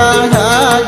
sekula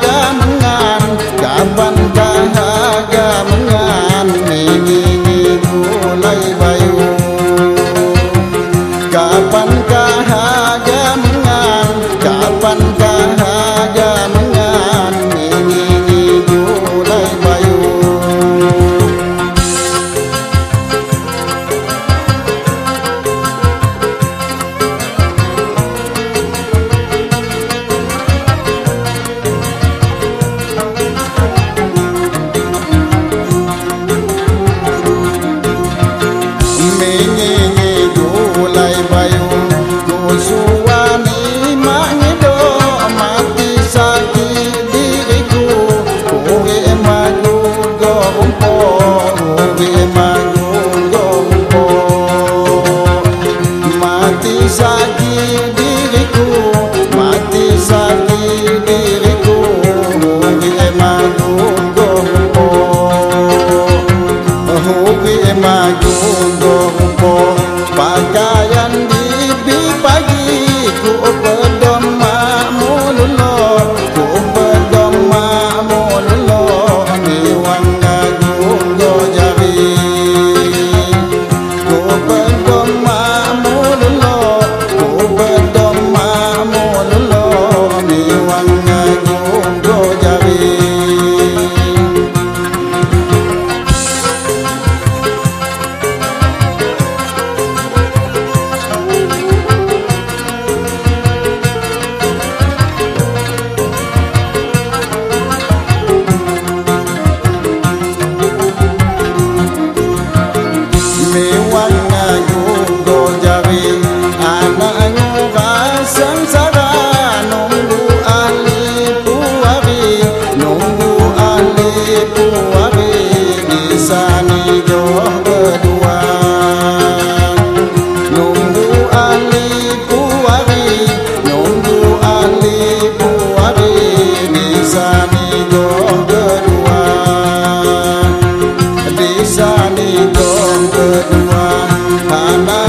Who above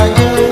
I